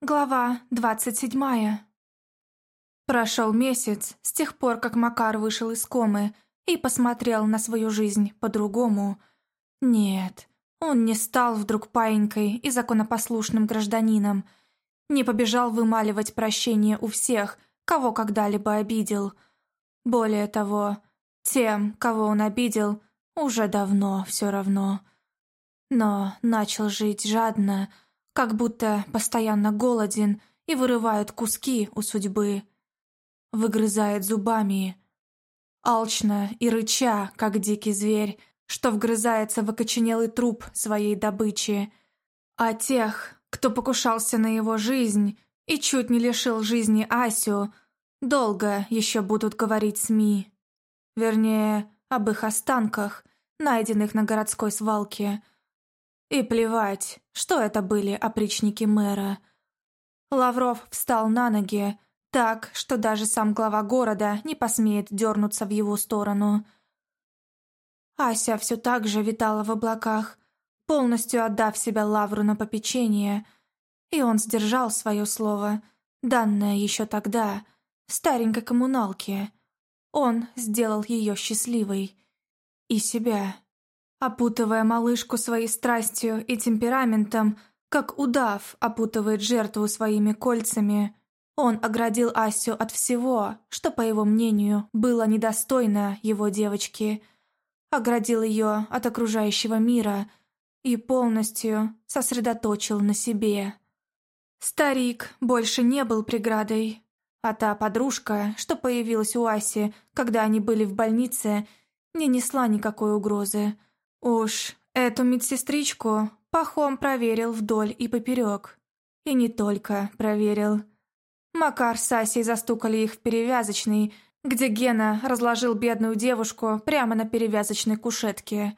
Глава двадцать седьмая. Прошел месяц с тех пор, как Макар вышел из комы и посмотрел на свою жизнь по-другому. Нет, он не стал вдруг паинькой и законопослушным гражданином, не побежал вымаливать прощение у всех, кого когда-либо обидел. Более того, тем, кого он обидел, уже давно все равно. Но начал жить жадно, как будто постоянно голоден и вырывает куски у судьбы. Выгрызает зубами, алчно и рыча, как дикий зверь, что вгрызается в окоченелый труп своей добычи. А тех, кто покушался на его жизнь и чуть не лишил жизни Асю, долго еще будут говорить СМИ. Вернее, об их останках, найденных на городской свалке – и плевать, что это были опричники мэра. Лавров встал на ноги, так, что даже сам глава города не посмеет дернуться в его сторону. Ася все так же витала в облаках, полностью отдав себя Лавру на попечение, и он сдержал свое слово, данное еще тогда, старенькой коммуналке. Он сделал ее счастливой. И себя опутывая малышку своей страстью и темпераментом, как удав опутывает жертву своими кольцами. Он оградил Асю от всего, что, по его мнению, было недостойно его девочки. Оградил ее от окружающего мира и полностью сосредоточил на себе. Старик больше не был преградой, а та подружка, что появилась у Аси, когда они были в больнице, не несла никакой угрозы. Уж эту медсестричку Пахом проверил вдоль и поперек. И не только проверил. Макар с Асей застукали их в перевязочной, где Гена разложил бедную девушку прямо на перевязочной кушетке.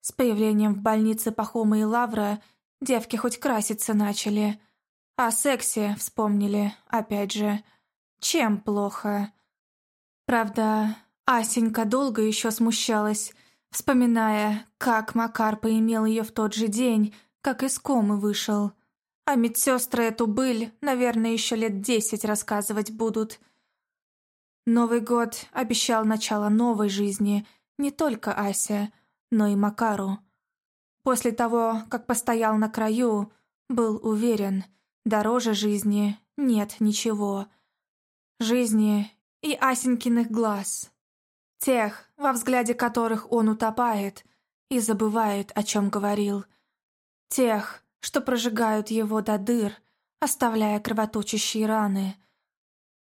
С появлением в больнице Пахома и Лавра девки хоть краситься начали. О сексе вспомнили, опять же. Чем плохо? Правда, Асенька долго еще смущалась, вспоминая, как Макар поимел ее в тот же день, как из комы вышел. А медсестры эту быль, наверное, еще лет десять рассказывать будут. Новый год обещал начало новой жизни не только Ася, но и Макару. После того, как постоял на краю, был уверен, дороже жизни нет ничего. Жизни и Асенькиных глаз. Тех, во взгляде которых он утопает и забывает, о чем говорил. Тех, что прожигают его до дыр, оставляя кровоточащие раны.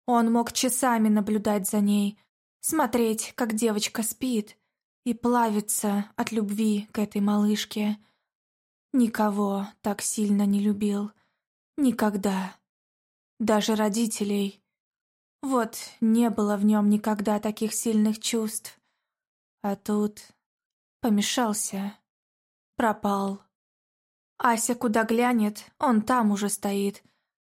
Он мог часами наблюдать за ней, смотреть, как девочка спит, и плавиться от любви к этой малышке. Никого так сильно не любил. Никогда. Даже родителей. Вот не было в нем никогда таких сильных чувств. А тут помешался, пропал. Ася куда глянет, он там уже стоит.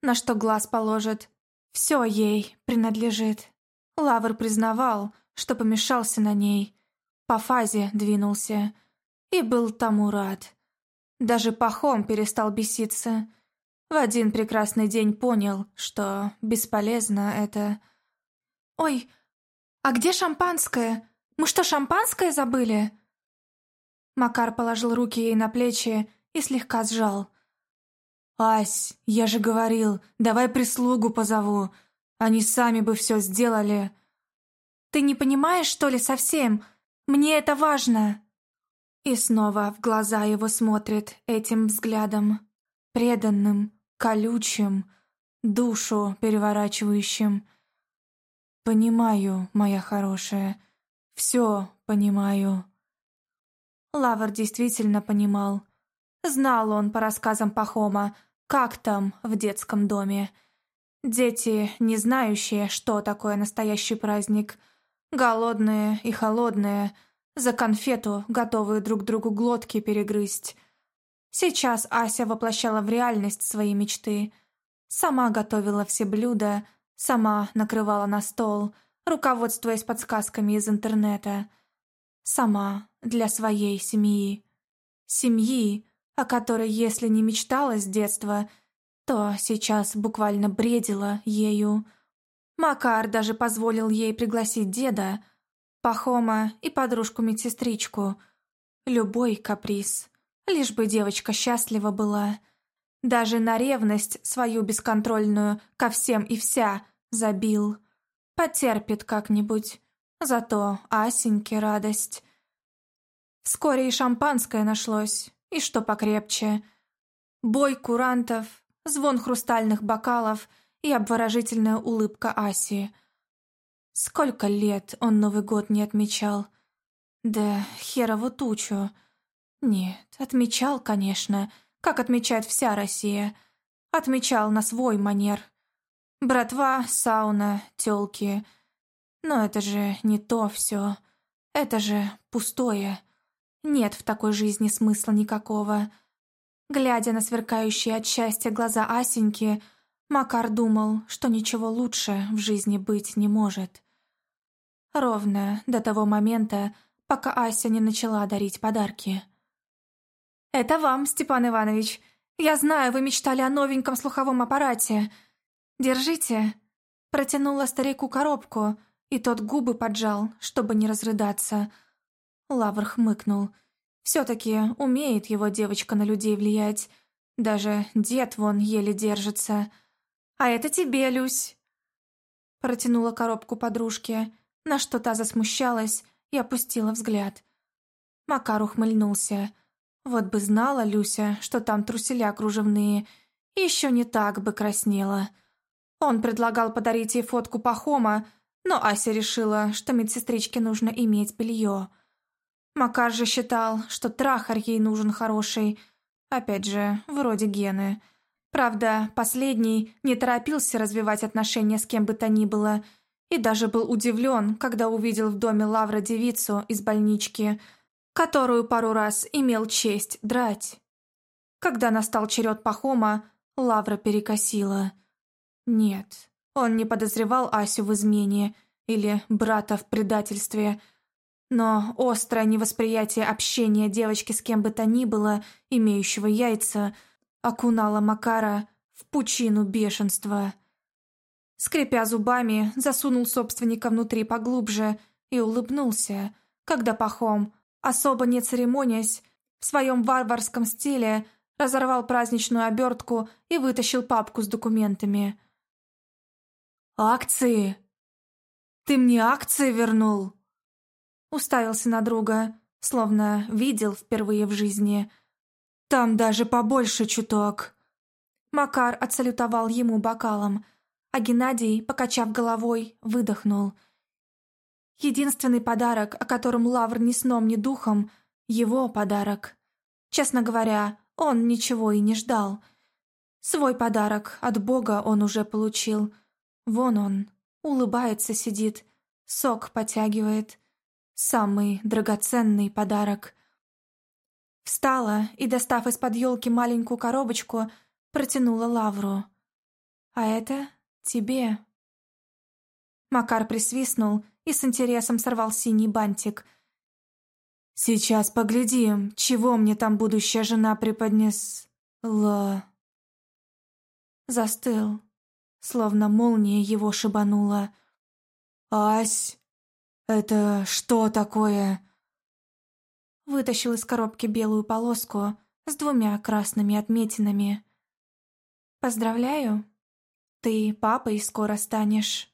На что глаз положит, все ей принадлежит. Лавр признавал, что помешался на ней, по фазе двинулся и был тому рад. Даже Пахом перестал беситься — в один прекрасный день понял, что бесполезно это... «Ой, а где шампанское? Мы что, шампанское забыли?» Макар положил руки ей на плечи и слегка сжал. «Ась, я же говорил, давай прислугу позову. Они сами бы все сделали». «Ты не понимаешь, что ли, совсем? Мне это важно!» И снова в глаза его смотрит этим взглядом, преданным, колючим, душу переворачивающим. «Понимаю, моя хорошая, все понимаю». Лавр действительно понимал. Знал он по рассказам Пахома, как там в детском доме. Дети, не знающие, что такое настоящий праздник, голодные и холодные, за конфету готовые друг другу глотки перегрызть — Сейчас Ася воплощала в реальность свои мечты. Сама готовила все блюда, сама накрывала на стол, руководствуясь подсказками из интернета. Сама для своей семьи. Семьи, о которой, если не мечтала с детства, то сейчас буквально бредила ею. Макар даже позволил ей пригласить деда, Пахома и подружку-медсестричку. Любой каприз, лишь бы девочка счастлива была. Даже на ревность свою бесконтрольную ко всем и вся забил. Потерпит как-нибудь, зато Асеньке радость. Вскоре и шампанское нашлось, и что покрепче. Бой курантов, звон хрустальных бокалов и обворожительная улыбка Аси. Сколько лет он Новый год не отмечал. Да херову тучу. Нет, отмечал, конечно, как отмечает вся Россия. Отмечал на свой манер. Братва, сауна, тёлки. Но это же не то все. Это же пустое. Нет в такой жизни смысла никакого. Глядя на сверкающие от счастья глаза Асеньки, Макар думал, что ничего лучше в жизни быть не может. Ровно до того момента, пока Ася не начала дарить подарки. «Это вам, Степан Иванович. Я знаю, вы мечтали о новеньком слуховом аппарате. Держите». Протянула старику коробку, и тот губы поджал, чтобы не разрыдаться – Лавр хмыкнул. Все-таки умеет его девочка на людей влиять. Даже дед вон еле держится. «А это тебе, Люсь!» Протянула коробку подружке, на что та засмущалась и опустила взгляд. Макар ухмыльнулся. Вот бы знала Люся, что там труселя кружевные, еще не так бы краснела. Он предлагал подарить ей фотку Пахома, но Ася решила, что медсестричке нужно иметь белье. Макар же считал, что трахар ей нужен хороший. Опять же, вроде Гены. Правда, последний не торопился развивать отношения с кем бы то ни было и даже был удивлен, когда увидел в доме Лавра девицу из больнички, которую пару раз имел честь драть. Когда настал черед Пахома, Лавра перекосила. Нет, он не подозревал Асю в измене или брата в предательстве – но острое невосприятие общения девочки с кем бы то ни было, имеющего яйца, окунало Макара в пучину бешенства. Скрипя зубами, засунул собственника внутри поглубже и улыбнулся, когда Пахом, особо не церемонясь, в своем варварском стиле разорвал праздничную обертку и вытащил папку с документами. «Акции! Ты мне акции вернул!» Уставился на друга, словно видел впервые в жизни. «Там даже побольше чуток». Макар отсалютовал ему бокалом, а Геннадий, покачав головой, выдохнул. Единственный подарок, о котором Лавр ни сном, ни духом, его подарок. Честно говоря, он ничего и не ждал. Свой подарок от Бога он уже получил. Вон он, улыбается сидит, сок потягивает. Самый драгоценный подарок. Встала и, достав из-под елки маленькую коробочку, протянула Лавру. «А это тебе». Макар присвистнул и с интересом сорвал синий бантик. «Сейчас поглядим, чего мне там будущая жена преподнесла». Застыл, словно молния его шибанула. «Ась!» «Это что такое?» Вытащил из коробки белую полоску с двумя красными отметинами. «Поздравляю, ты папой скоро станешь».